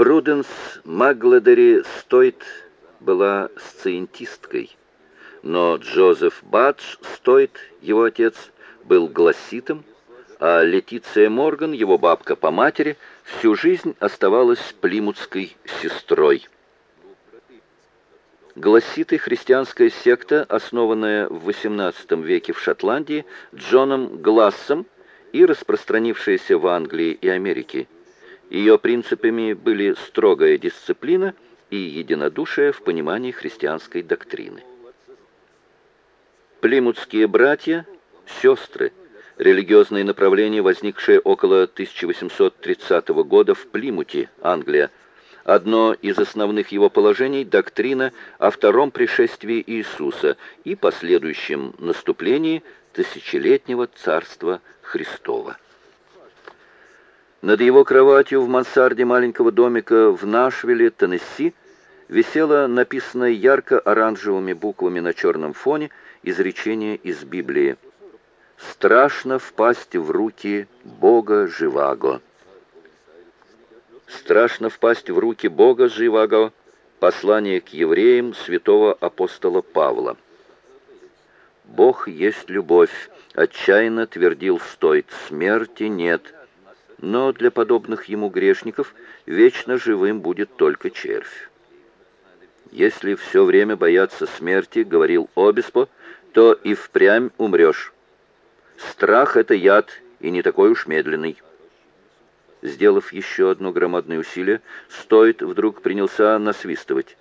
Пруденс Магладери Стойт была сциентисткой, но Джозеф Бадж Стойт, его отец, был гласитом, а Летиция Морган, его бабка по матери, всю жизнь оставалась плимутской сестрой. Гласиты – христианская секта, основанная в XVIII веке в Шотландии Джоном Глассом и распространившаяся в Англии и Америке. Ее принципами были строгая дисциплина и единодушие в понимании христианской доктрины. Плимутские братья – сестры, религиозное направление, возникшее около 1830 года в Плимуте, Англия. Одно из основных его положений – доктрина о втором пришествии Иисуса и последующем наступлении тысячелетнего царства Христова. Над его кроватью в мансарде маленького домика в Нашвилле, Теннесси, висело написанное ярко-оранжевыми буквами на черном фоне изречение из Библии – страшно впасть в руки Бога Живаго. Страшно впасть в руки Бога Живаго. Послание к евреям святого апостола Павла. Бог есть любовь, отчаянно твердил Стойт, смерти нет. Но для подобных ему грешников вечно живым будет только червь. Если все время бояться смерти, говорил Обеспо, то и впрямь умрешь. Страх — это яд, и не такой уж медленный. Сделав еще одно громадное усилие, Стоит вдруг принялся насвистывать.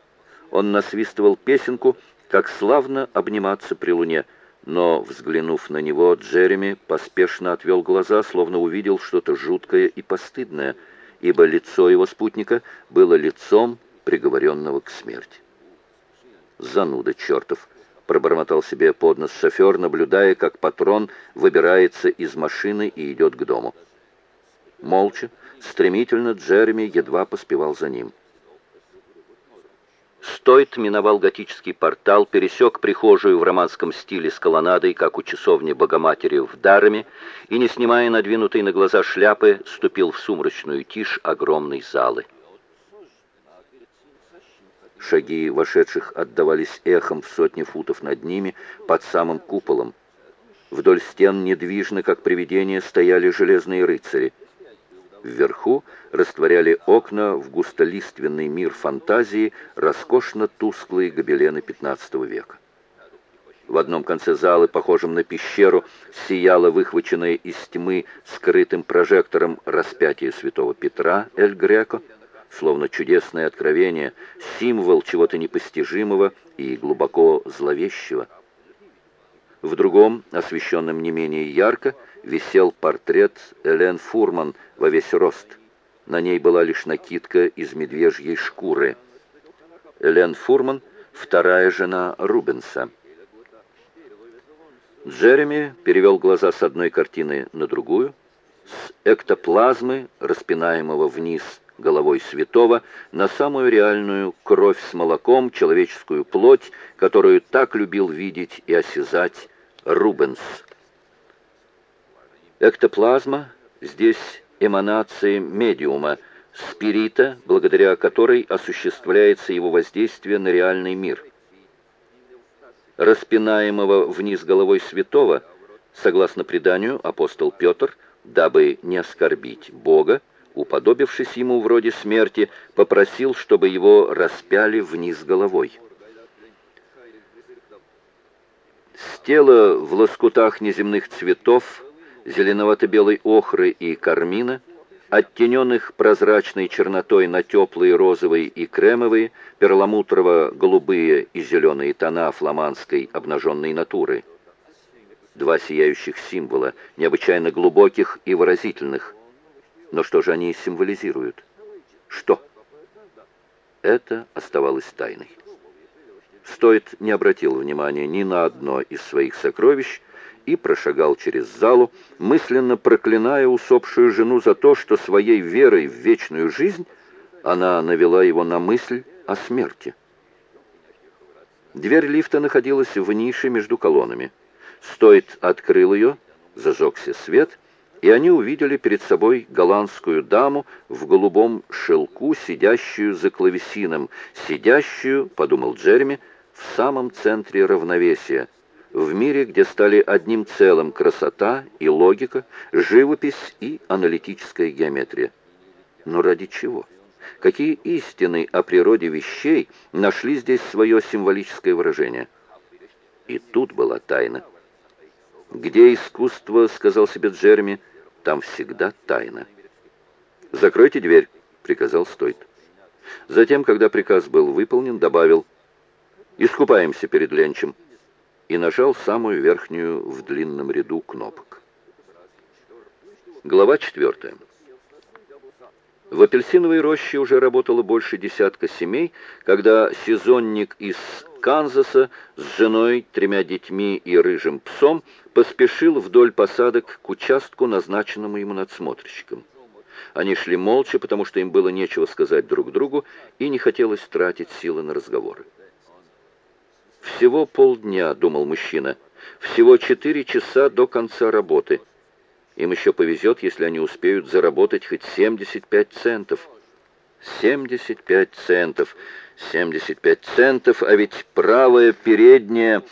Он насвистывал песенку, как славно обниматься при луне, но, взглянув на него, Джереми поспешно отвел глаза, словно увидел что-то жуткое и постыдное, ибо лицо его спутника было лицом приговоренного к смерти. «Зануда чертов!» пробормотал себе под нос шофер, наблюдая, как патрон выбирается из машины и идет к дому. Молча, стремительно Джереми едва поспевал за ним. Стойт миновал готический портал, пересек прихожую в романском стиле с колоннадой, как у часовни Богоматери в Дарами, и, не снимая надвинутой на глаза шляпы, ступил в сумрачную тишь огромной залы. Шаги вошедших отдавались эхом в сотни футов над ними, под самым куполом. Вдоль стен недвижно, как привидения, стояли железные рыцари. Вверху растворяли окна в густолиственный мир фантазии роскошно тусклые гобелены XV века. В одном конце залы, похожем на пещеру, сияло выхваченное из тьмы скрытым прожектором распятие святого Петра Эль Греко, словно чудесное откровение, символ чего-то непостижимого и глубоко зловещего. В другом, освещенном не менее ярко, висел портрет Элен Фурман во весь рост. На ней была лишь накидка из медвежьей шкуры. Элен Фурман — вторая жена Рубенса. Джереми перевел глаза с одной картины на другую, с эктоплазмы, распинаемого вниз головой святого на самую реальную кровь с молоком, человеческую плоть, которую так любил видеть и осязать Рубенс. Эктоплазма здесь эманации медиума, спирита, благодаря которой осуществляется его воздействие на реальный мир. Распинаемого вниз головой святого, согласно преданию, апостол Петр, дабы не оскорбить Бога, уподобившись ему вроде смерти, попросил, чтобы его распяли вниз головой. С тела в лоскутах неземных цветов, зеленовато-белой охры и кармина, оттененных прозрачной чернотой на теплые розовые и кремовые, перламутрово-голубые и зеленые тона фламандской обнаженной натуры. Два сияющих символа, необычайно глубоких и выразительных, но что же они символизируют? Что? Это оставалось тайной. Стоит не обратил внимания ни на одно из своих сокровищ и прошагал через залу, мысленно проклиная усопшую жену за то, что своей верой в вечную жизнь она навела его на мысль о смерти. Дверь лифта находилась в нише между колоннами. Стоит открыл ее, зажегся свет — и они увидели перед собой голландскую даму в голубом шелку, сидящую за клавесином, сидящую, подумал Джереми, в самом центре равновесия, в мире, где стали одним целым красота и логика, живопись и аналитическая геометрия. Но ради чего? Какие истины о природе вещей нашли здесь свое символическое выражение? И тут была тайна. «Где искусство, — сказал себе Джереми, — там всегда тайна». «Закройте дверь», — приказал Стойт. Затем, когда приказ был выполнен, добавил «Искупаемся перед Ленчем» и нажал самую верхнюю в длинном ряду кнопок. Глава четвертая. В апельсиновой роще уже работало больше десятка семей, когда сезонник из Канзаса с женой, тремя детьми и рыжим псом поспешил вдоль посадок к участку, назначенному ему надсмотрщиком. Они шли молча, потому что им было нечего сказать друг другу, и не хотелось тратить силы на разговоры. «Всего полдня», — думал мужчина, — «всего четыре часа до конца работы». Им еще повезет, если они успеют заработать хоть 75 центов. 75 центов. 75 центов, а ведь правая передняя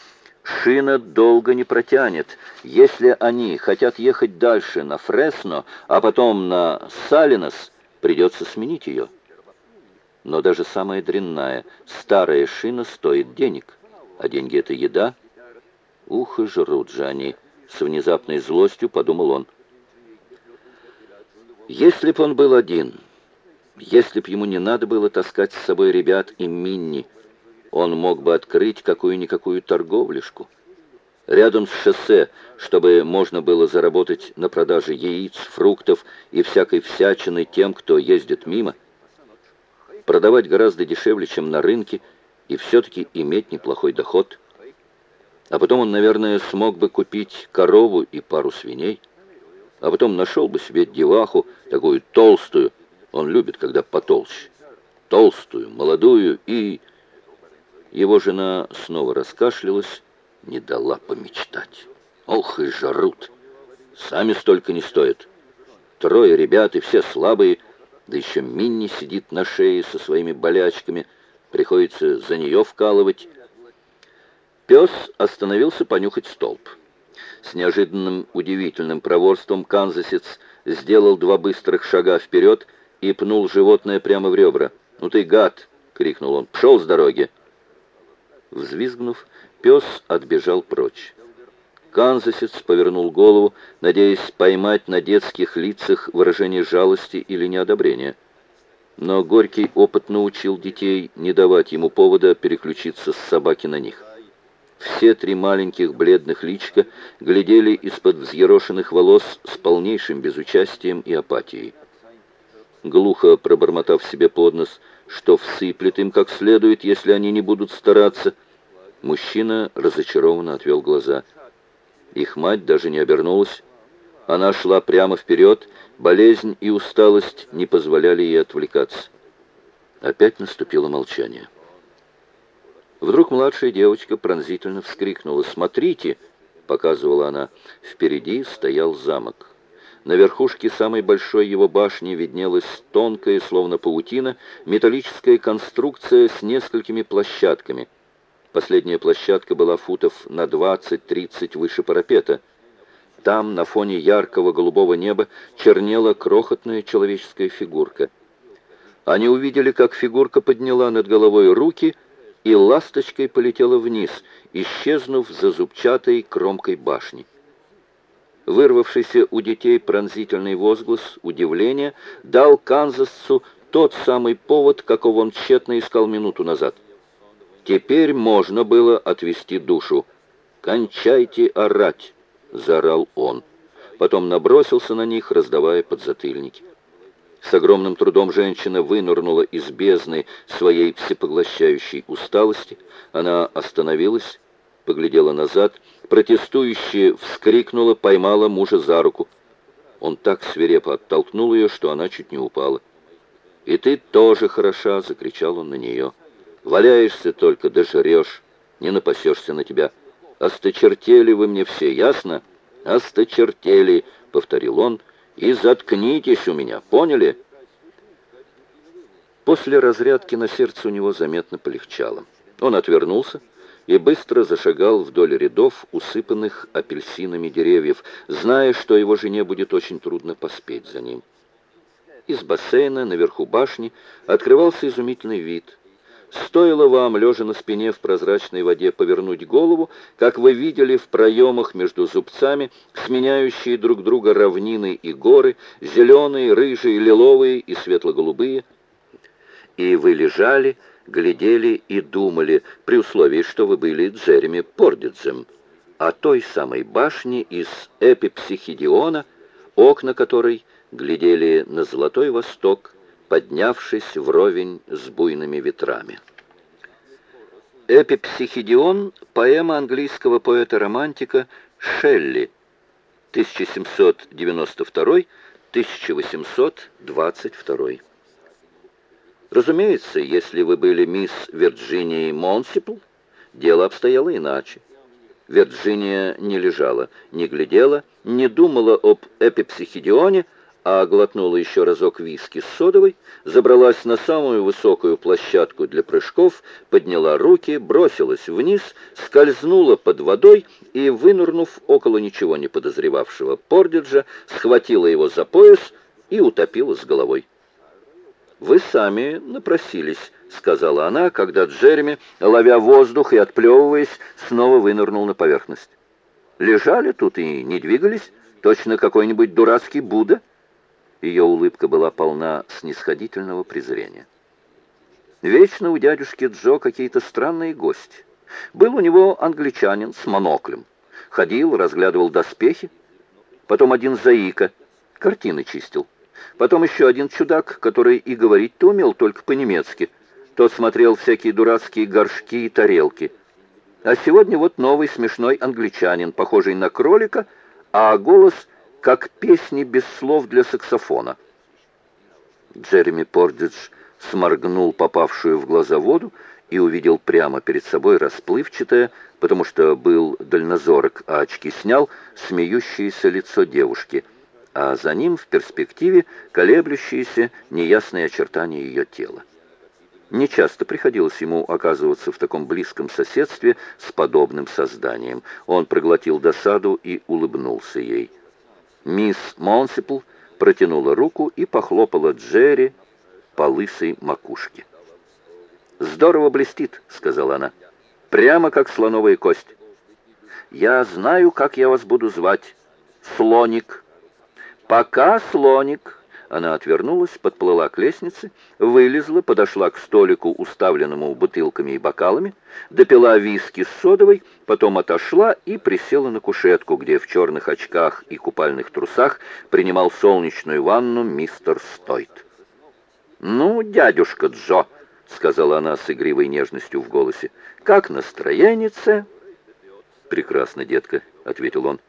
шина долго не протянет. Если они хотят ехать дальше на Фресно, а потом на Салинос, придется сменить ее. Но даже самая дрянная, старая шина стоит денег. А деньги — это еда. Ух, и жрут же они. С внезапной злостью подумал он. Если б он был один, если б ему не надо было таскать с собой ребят и Минни, он мог бы открыть какую-никакую торговлишку. Рядом с шоссе, чтобы можно было заработать на продаже яиц, фруктов и всякой всячины тем, кто ездит мимо. Продавать гораздо дешевле, чем на рынке, и все-таки иметь неплохой доход. А потом он, наверное, смог бы купить корову и пару свиней а потом нашел бы себе деваху, такую толстую, он любит, когда потолще, толстую, молодую, и... Его жена снова раскашлялась, не дала помечтать. Ох и жарут! Сами столько не стоят. Трое ребят, и все слабые, да еще Минни сидит на шее со своими болячками, приходится за нее вкалывать. Пес остановился понюхать столб. С неожиданным удивительным проворством канзасец сделал два быстрых шага вперед и пнул животное прямо в ребра. «Ну ты гад!» — крикнул он. «Пшел с дороги!» Взвизгнув, пес отбежал прочь. Канзасец повернул голову, надеясь поймать на детских лицах выражение жалости или неодобрения. Но горький опыт научил детей не давать ему повода переключиться с собаки на них. Все три маленьких бледных личка глядели из-под взъерошенных волос с полнейшим безучастием и апатией. Глухо пробормотав себе под нос, что всыплет им как следует, если они не будут стараться, мужчина разочарованно отвел глаза. Их мать даже не обернулась. Она шла прямо вперед, болезнь и усталость не позволяли ей отвлекаться. Опять наступило молчание. Вдруг младшая девочка пронзительно вскрикнула. «Смотрите!» — показывала она. Впереди стоял замок. На верхушке самой большой его башни виднелась тонкая, словно паутина, металлическая конструкция с несколькими площадками. Последняя площадка была футов на 20-30 выше парапета. Там, на фоне яркого голубого неба, чернела крохотная человеческая фигурка. Они увидели, как фигурка подняла над головой руки — и ласточкой полетела вниз, исчезнув за зубчатой кромкой башни. Вырвавшийся у детей пронзительный возглас удивления дал Канзасцу тот самый повод, какого он тщетно искал минуту назад. Теперь можно было отвести душу. «Кончайте орать!» — заорал он. Потом набросился на них, раздавая подзатыльники. С огромным трудом женщина вынырнула из бездны своей всепоглощающей усталости. Она остановилась, поглядела назад, протестующе вскрикнула, поймала мужа за руку. Он так свирепо оттолкнул ее, что она чуть не упала. «И ты тоже хороша!» — закричал он на нее. «Валяешься только, дожрешь, не напасешься на тебя. Осточертели вы мне все, ясно? «Осточертели», — повторил он, — «и заткнитесь у меня, поняли?» После разрядки на сердце у него заметно полегчало. Он отвернулся и быстро зашагал вдоль рядов усыпанных апельсинами деревьев, зная, что его жене будет очень трудно поспеть за ним. Из бассейна наверху башни открывался изумительный вид. Стоило вам, лежа на спине в прозрачной воде, повернуть голову, как вы видели в проемах между зубцами сменяющие друг друга равнины и горы, зеленые, рыжие, лиловые и светло-голубые. И вы лежали, глядели и думали, при условии, что вы были Джереми Пордидзем, о той самой башне из Эпипсихидиона, окна которой глядели на Золотой Восток, поднявшись вровень с буйными ветрами. Эпипсихидион — поэма английского поэта-романтика Шелли, 1792-1822. Разумеется, если вы были мисс Вирджинией Монсипл, дело обстояло иначе. Вирджиния не лежала, не глядела, не думала об эпипсихидионе, а глотнула еще разок виски с содовой, забралась на самую высокую площадку для прыжков, подняла руки, бросилась вниз, скользнула под водой и, вынырнув около ничего не подозревавшего Пордиджа, схватила его за пояс и утопила с головой. «Вы сами напросились», — сказала она, когда Джереми, ловя воздух и отплевываясь, снова вынырнул на поверхность. «Лежали тут и не двигались, точно какой-нибудь дурацкий Будда». Ее улыбка была полна снисходительного презрения. Вечно у дядюшки Джо какие-то странные гости. Был у него англичанин с моноклем. Ходил, разглядывал доспехи. Потом один заика, картины чистил. Потом еще один чудак, который и говорить-то умел только по-немецки. Тот смотрел всякие дурацкие горшки и тарелки. А сегодня вот новый смешной англичанин, похожий на кролика, а голос как песни без слов для саксофона. Джереми Пордидж сморгнул попавшую в глаза воду и увидел прямо перед собой расплывчатое, потому что был дальнозорок, а очки снял, смеющееся лицо девушки — а за ним в перспективе колеблющиеся неясные очертания ее тела. Нечасто приходилось ему оказываться в таком близком соседстве с подобным созданием. Он проглотил досаду и улыбнулся ей. Мисс Монсипл протянула руку и похлопала Джерри по лысой макушке. «Здорово блестит», — сказала она, — «прямо как слоновая кость. Я знаю, как я вас буду звать. Слоник». «Пока, слоник!» Она отвернулась, подплыла к лестнице, вылезла, подошла к столику, уставленному бутылками и бокалами, допила виски с содовой, потом отошла и присела на кушетку, где в черных очках и купальных трусах принимал солнечную ванну мистер Стойт. «Ну, дядюшка Джо», — сказала она с игривой нежностью в голосе, — «как настроение?» «Прекрасно, детка», — ответил он.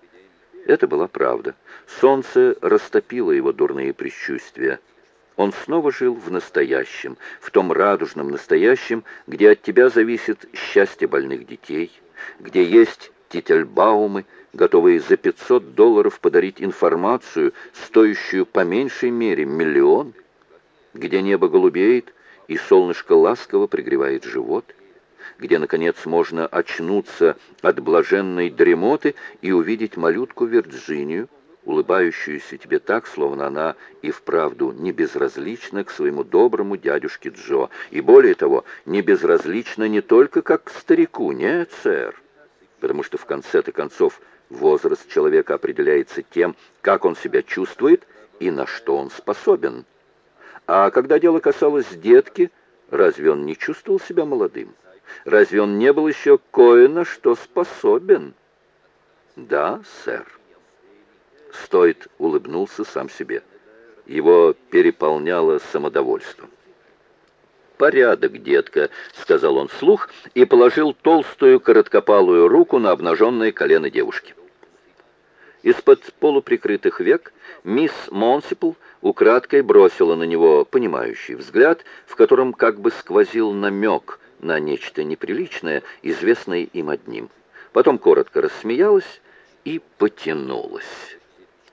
Это была правда. Солнце растопило его дурные предчувствия. Он снова жил в настоящем, в том радужном настоящем, где от тебя зависит счастье больных детей, где есть тительбаумы, готовые за 500 долларов подарить информацию, стоящую по меньшей мере миллион, где небо голубеет и солнышко ласково пригревает живот, где, наконец, можно очнуться от блаженной дремоты и увидеть малютку Вирджинию, улыбающуюся тебе так, словно она и вправду не безразлична к своему доброму дядюшке Джо, и более того, не безразлична не только как к старику, нет, сэр, потому что в конце-то концов возраст человека определяется тем, как он себя чувствует и на что он способен. А когда дело касалось детки, разве он не чувствовал себя молодым? Разве он не был еще кое на что способен? Да, сэр. Стоит улыбнулся сам себе. Его переполняло самодовольство. «Порядок, детка», — сказал он вслух и положил толстую короткопалую руку на обнаженное колено девушки. Из-под полуприкрытых век мисс Монсипл украдкой бросила на него понимающий взгляд, в котором как бы сквозил намек на нечто неприличное, известное им одним. Потом коротко рассмеялась и потянулась.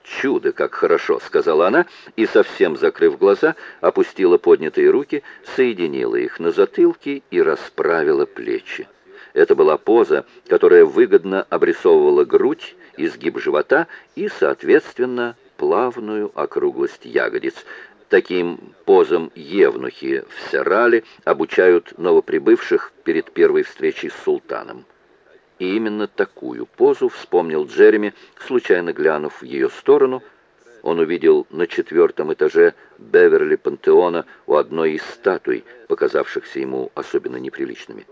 «Чудо, как хорошо!» — сказала она, и, совсем закрыв глаза, опустила поднятые руки, соединила их на затылке и расправила плечи. Это была поза, которая выгодно обрисовывала грудь, изгиб живота и, соответственно, плавную округлость ягодиц. Таким позам евнухи в Серале обучают новоприбывших перед первой встречей с султаном. И именно такую позу вспомнил Джереми, случайно глянув в ее сторону. Он увидел на четвертом этаже Беверли Пантеона у одной из статуй, показавшихся ему особенно неприличными.